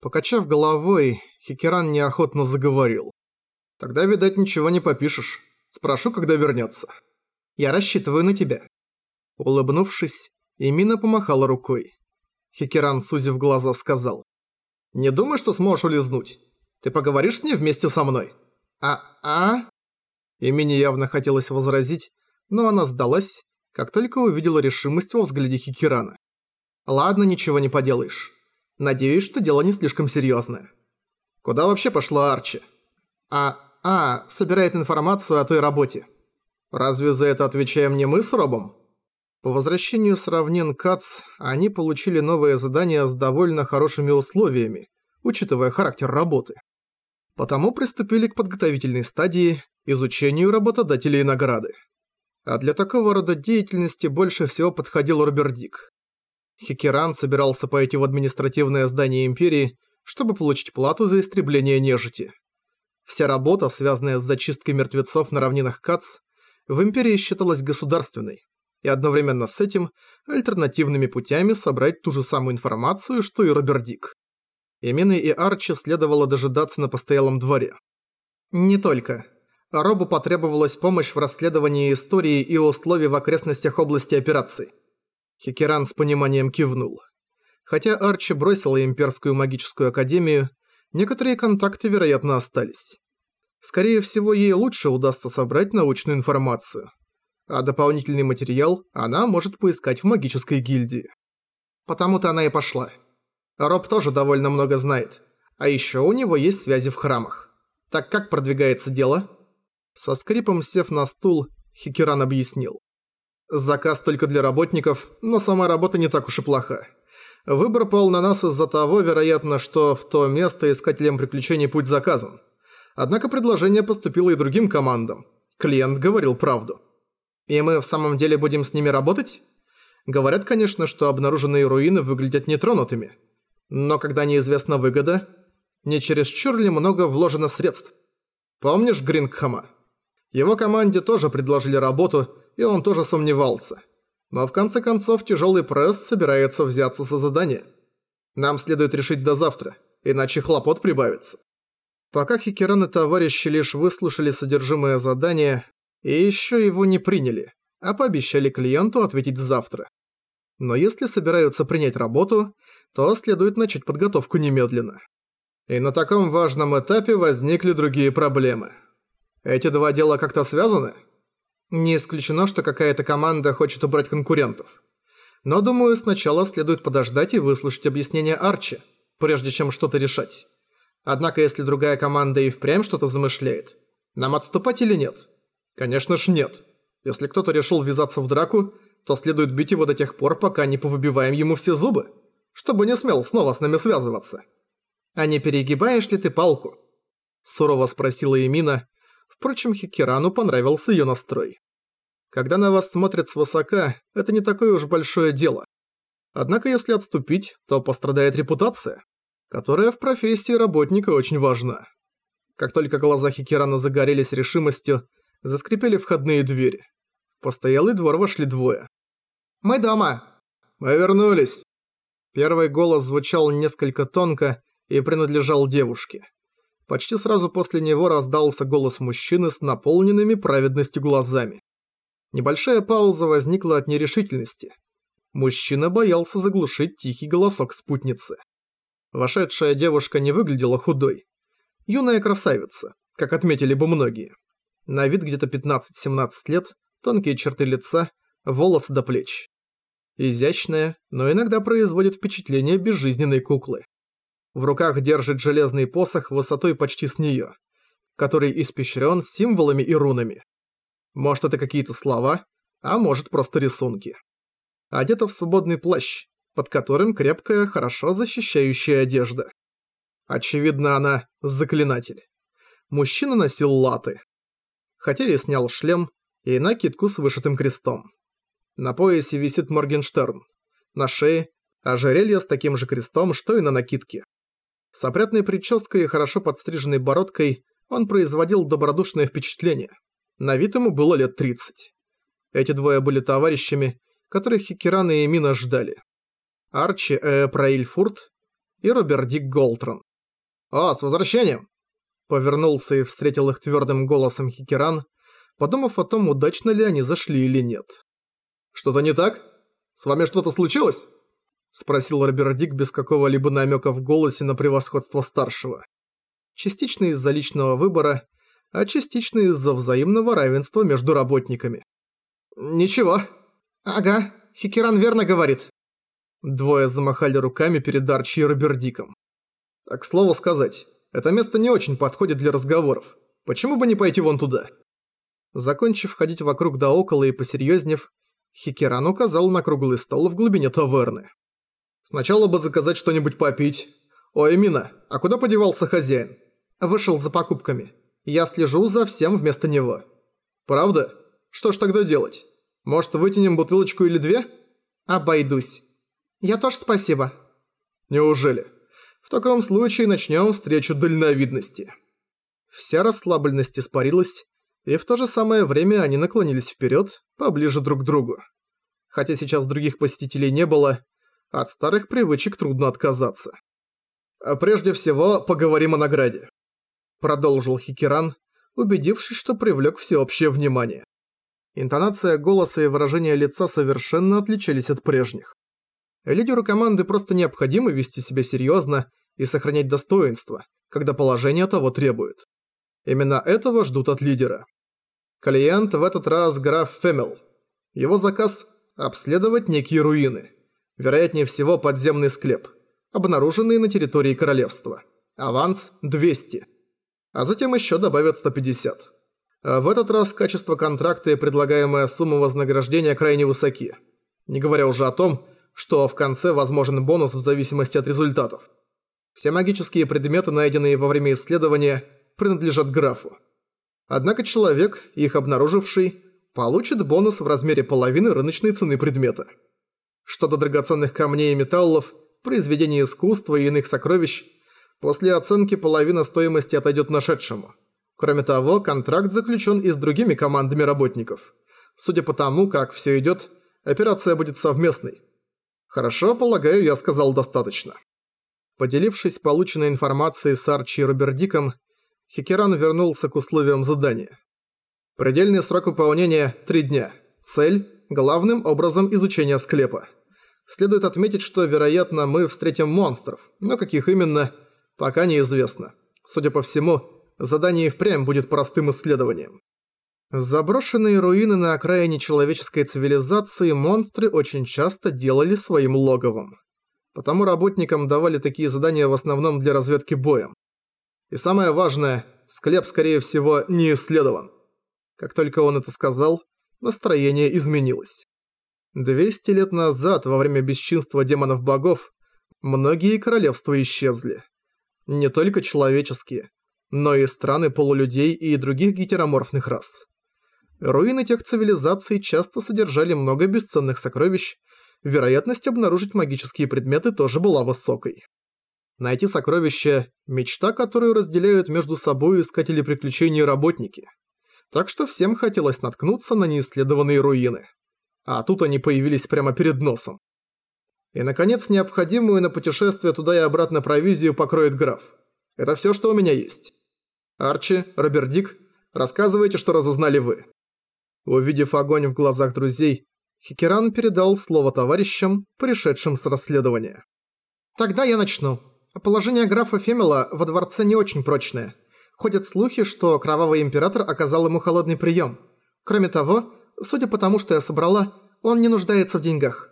Покачав головой, Хикеран неохотно заговорил. «Тогда, видать, ничего не попишешь. Спрошу, когда вернется. Я рассчитываю на тебя». Улыбнувшись, Эмина помахала рукой. Хикеран, сузив глаза, сказал. «Не думай, что сможешь улизнуть. Ты поговоришь с ней вместе со мной?» «А-а?» Эмине явно хотелось возразить, но она сдалась, как только увидела решимость во взгляде Хикерана. «Ладно, ничего не поделаешь. Надеюсь, что дело не слишком серьезное. Куда вообще пошла Арчи? А, а, собирает информацию о той работе. Разве за это отвечаем не мы с Робом? По возвращению с равнин Кац, они получили новое задание с довольно хорошими условиями, учитывая характер работы. Потому приступили к подготовительной стадии, изучению работодателей и награды. А для такого рода деятельности больше всего подходил Робердик. Хикеран собирался пойти в административное здание Империи, чтобы получить плату за истребление нежити. Вся работа, связанная с зачисткой мертвецов на равнинах Кац, в Империи считалась государственной, и одновременно с этим альтернативными путями собрать ту же самую информацию, что и Робердик. Эмины и Арчи следовало дожидаться на постоялом дворе. Не только. Робу потребовалась помощь в расследовании истории и условий в окрестностях области операций. Хикеран с пониманием кивнул. Хотя Арчи бросила Имперскую магическую академию, некоторые контакты, вероятно, остались. Скорее всего, ей лучше удастся собрать научную информацию. А дополнительный материал она может поискать в магической гильдии. Потому-то она и пошла. Роб тоже довольно много знает. А еще у него есть связи в храмах. Так как продвигается дело? Со скрипом сев на стул, Хикеран объяснил. Заказ только для работников, но сама работа не так уж и плоха. Выбор пал на нас из-за того, вероятно, что в то место искателям приключений путь заказан. Однако предложение поступило и другим командам. Клиент говорил правду. И мы в самом деле будем с ними работать? Говорят, конечно, что обнаруженные руины выглядят нетронутыми. Но когда неизвестна выгода, не чересчур ли много вложено средств? Помнишь Грингхама? Его команде тоже предложили работу, и он тоже сомневался. Но в конце концов тяжелый пресс собирается взяться за задание. Нам следует решить до завтра, иначе хлопот прибавится. Пока Хикеран и товарищи лишь выслушали содержимое задания, и еще его не приняли, а пообещали клиенту ответить завтра. Но если собираются принять работу, то следует начать подготовку немедленно. И на таком важном этапе возникли другие проблемы. Эти два дела как-то связаны? Не исключено, что какая-то команда хочет убрать конкурентов. Но, думаю, сначала следует подождать и выслушать объяснение Арчи, прежде чем что-то решать. Однако, если другая команда и впрямь что-то замышляет, нам отступать или нет? Конечно ж нет. Если кто-то решил ввязаться в драку, то следует бить его до тех пор, пока не повыбиваем ему все зубы, чтобы не смел снова с нами связываться. «А не перегибаешь ли ты палку?» Сурово спросила Эмина, Впрочем, Хикерану понравился её настрой. Когда на вас смотрят свысока, это не такое уж большое дело. Однако если отступить, то пострадает репутация, которая в профессии работника очень важна. Как только глаза Хикерана загорелись решимостью, заскрипели входные двери. В постоялый двор вошли двое. «Мы дома!» «Мы вернулись!» Первый голос звучал несколько тонко и принадлежал девушке. Почти сразу после него раздался голос мужчины с наполненными праведностью глазами. Небольшая пауза возникла от нерешительности. Мужчина боялся заглушить тихий голосок спутницы. Вошедшая девушка не выглядела худой. Юная красавица, как отметили бы многие. На вид где-то 15-17 лет, тонкие черты лица, волосы до плеч. Изящная, но иногда производит впечатление безжизненной куклы. В руках держит железный посох высотой почти с неё, который испещрен символами и рунами. Может это какие-то слова, а может просто рисунки. Одета в свободный плащ, под которым крепкая, хорошо защищающая одежда. Очевидно, она заклинатель. Мужчина носил латы. Хотя и снял шлем и накидку с вышитым крестом. На поясе висит Моргенштерн. На шее ожерелье с таким же крестом, что и на накидке. С опрятной прической и хорошо подстриженной бородкой он производил добродушное впечатление. На вид ему было лет 30. Эти двое были товарищами, которых Хикеран и Эмина ждали. Арчи Э. Праильфурт, и Роберт Дик Голтрон. «О, с возвращением!» Повернулся и встретил их твердым голосом Хикеран, подумав о том, удачно ли они зашли или нет. «Что-то не так? С вами что-то случилось?» Спросил Роберт Дик без какого-либо намека в голосе на превосходство старшего. Частично из-за личного выбора, а частично из-за взаимного равенства между работниками. «Ничего. Ага, Хикеран верно говорит». Двое замахали руками перед Арчи и Робердиком. «Так, слово сказать, это место не очень подходит для разговоров. Почему бы не пойти вон туда?» Закончив ходить вокруг да около и посерьезнев, Хикеран указал на круглый стол в глубине таверны. «Сначала бы заказать что-нибудь попить. Ой, Мина, а куда подевался хозяин?» «Вышел за покупками. Я слежу за всем вместо него». «Правда? Что ж тогда делать? Может, вытянем бутылочку или две?» «Обойдусь». «Я тоже спасибо». «Неужели? В таком случае начнем встречу дальновидности». Вся расслабленность испарилась, и в то же самое время они наклонились вперед, поближе друг к другу. Хотя сейчас других посетителей не было, от старых привычек трудно отказаться. «А прежде всего, поговорим о награде», — продолжил Хикеран, убедившись, что привлек всеобщее внимание. Интонация голоса и выражение лица совершенно отличались от прежних. Лидеру команды просто необходимо вести себя серьезно и сохранять достоинство, когда положение того требует. Именно этого ждут от лидера. Клиент в этот раз граф Фемел. Его заказ – обследовать некие руины. Вероятнее всего подземный склеп, обнаруженный на территории королевства. Аванс – 200. А затем еще добавят 150. А в этот раз качество контракта и предлагаемая сумма вознаграждения крайне высоки. Не говоря уже о том, что в конце возможен бонус в зависимости от результатов. Все магические предметы, найденные во время исследования – принадлежат графу. Однако человек, их обнаруживший, получит бонус в размере половины рыночной цены предмета. Что до драгоценных камней и металлов, произведений искусства и иных сокровищ, после оценки половина стоимости отойдет нашедшему. Кроме того, контракт заключен и с другими командами работников. Судя по тому, как все идет, операция будет совместной. Хорошо, полагаю, я сказал достаточно. Поделившись полученной информацией с Арчи и Робердиком, Хикеран вернулся к условиям задания. Предельный срок выполнения – 3 дня. Цель – главным образом изучение склепа. Следует отметить, что, вероятно, мы встретим монстров, но каких именно, пока неизвестно. Судя по всему, задание и впрямь будет простым исследованием. Заброшенные руины на окраине человеческой цивилизации монстры очень часто делали своим логовом. Потому работникам давали такие задания в основном для разведки боем. И самое важное, склеп, скорее всего, не исследован. Как только он это сказал, настроение изменилось. 200 лет назад, во время бесчинства демонов-богов, многие королевства исчезли. Не только человеческие, но и страны полулюдей и других гетероморфных рас. Руины тех цивилизаций часто содержали много бесценных сокровищ, вероятность обнаружить магические предметы тоже была высокой. Найти сокровища – мечта, которую разделяют между собой искатели приключений и работники. Так что всем хотелось наткнуться на неисследованные руины. А тут они появились прямо перед носом. И, наконец, необходимую на путешествие туда и обратно провизию покроет граф. Это все, что у меня есть. Арчи, Роберт Дик, рассказывайте, что разузнали вы. Увидев огонь в глазах друзей, Хикеран передал слово товарищам, пришедшим с расследования. «Тогда я начну», Положение графа Фемела во дворце не очень прочное. Ходят слухи, что Кровавый Император оказал ему холодный прием. Кроме того, судя по тому, что я собрала, он не нуждается в деньгах.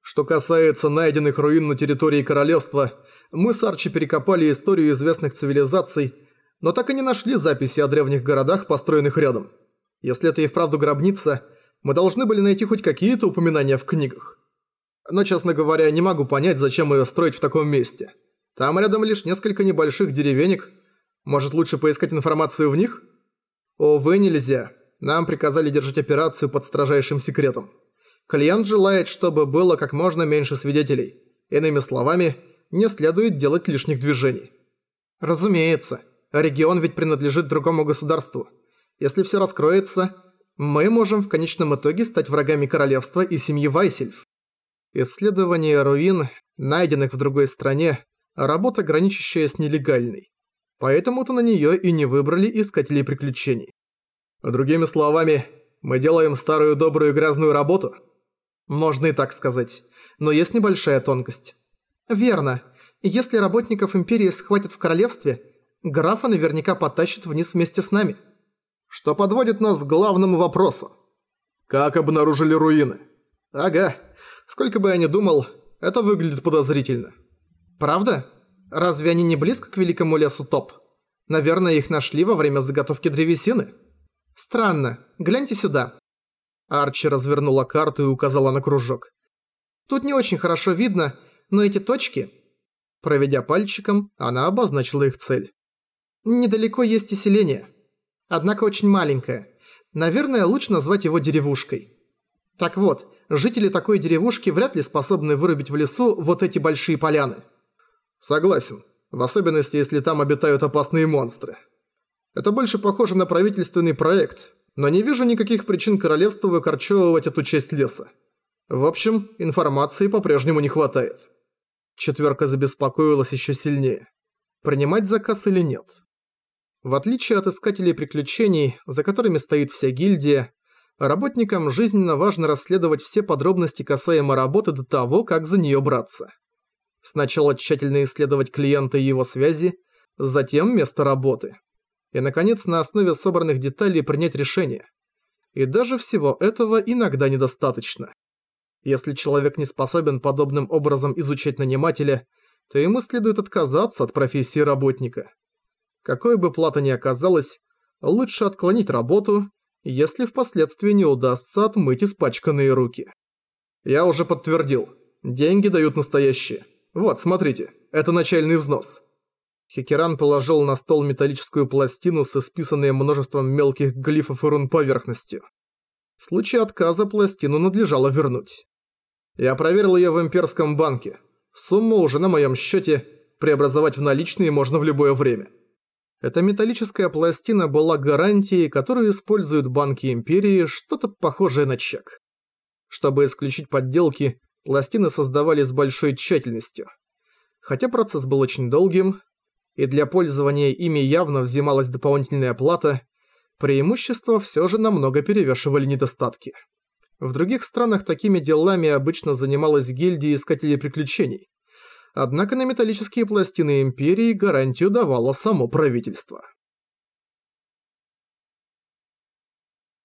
Что касается найденных руин на территории королевства, мы с Арчи перекопали историю известных цивилизаций, но так и не нашли записи о древних городах, построенных рядом. Если это и вправду гробница, мы должны были найти хоть какие-то упоминания в книгах. Но, честно говоря, не могу понять, зачем ее строить в таком месте. Там рядом лишь несколько небольших деревенек. Может, лучше поискать информацию в них? Увы, нельзя. Нам приказали держать операцию под строжайшим секретом. Клиент желает, чтобы было как можно меньше свидетелей. Иными словами, не следует делать лишних движений. Разумеется. Регион ведь принадлежит другому государству. Если все раскроется, мы можем в конечном итоге стать врагами королевства и семьи Вайсельф. Исследование руин, найденных в другой стране, работа, граничащая с нелегальной. Поэтому-то на неё и не выбрали искателей приключений. Другими словами, мы делаем старую добрую грязную работу? Можно и так сказать. Но есть небольшая тонкость. Верно. Если работников Империи схватят в королевстве, графа наверняка потащат вниз вместе с нами. Что подводит нас к главному вопросу. Как обнаружили руины? Ага. Сколько бы я ни думал, это выглядит подозрительно. Правда? Разве они не близко к великому лесу Топ? Наверное, их нашли во время заготовки древесины? Странно. Гляньте сюда. Арчи развернула карту и указала на кружок. Тут не очень хорошо видно, но эти точки... Проведя пальчиком, она обозначила их цель. Недалеко есть и селение. Однако очень маленькое. Наверное, лучше назвать его деревушкой. Так вот, жители такой деревушки вряд ли способны вырубить в лесу вот эти большие поляны. Согласен. В особенности, если там обитают опасные монстры. Это больше похоже на правительственный проект, но не вижу никаких причин королевству выкорчевывать эту часть леса. В общем, информации по-прежнему не хватает. Четверка забеспокоилась еще сильнее. Принимать заказ или нет? В отличие от искателей приключений, за которыми стоит вся гильдия, работникам жизненно важно расследовать все подробности касаемо работы до того, как за нее браться. Сначала тщательно исследовать клиента и его связи, затем место работы. И, наконец, на основе собранных деталей принять решение. И даже всего этого иногда недостаточно. Если человек не способен подобным образом изучать нанимателя, то ему следует отказаться от профессии работника. Какой бы плата ни оказалась, лучше отклонить работу, если впоследствии не удастся отмыть испачканные руки. Я уже подтвердил. Деньги дают настоящие. Вот, смотрите, это начальный взнос. Хекеран положил на стол металлическую пластину с исписанной множеством мелких глифов и рун поверхностью. В случае отказа пластину надлежало вернуть. Я проверил ее в имперском банке. Сумма уже на моем счете, преобразовать в наличные можно в любое время. Эта металлическая пластина была гарантией, которую используют банки Империи, что-то похожее на чек. Чтобы исключить подделки, пластины создавали с большой тщательностью. Хотя процесс был очень долгим, и для пользования ими явно взималась дополнительная плата, преимущества все же намного перевешивали недостатки. В других странах такими делами обычно занималась гильдия искателей приключений. Однако на металлические пластины Империи гарантию давало само правительство.